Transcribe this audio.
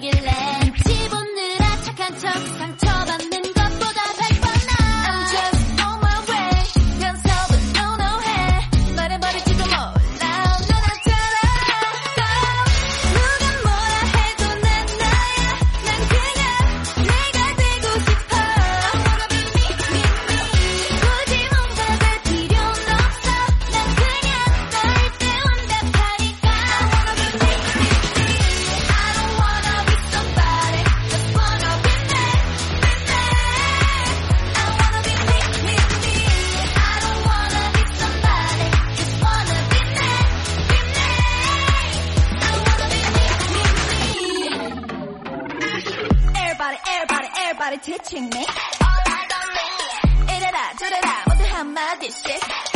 juggling. everybody teaching me. All eyes on me. 이래라, 저래라, 모두 한마디씩.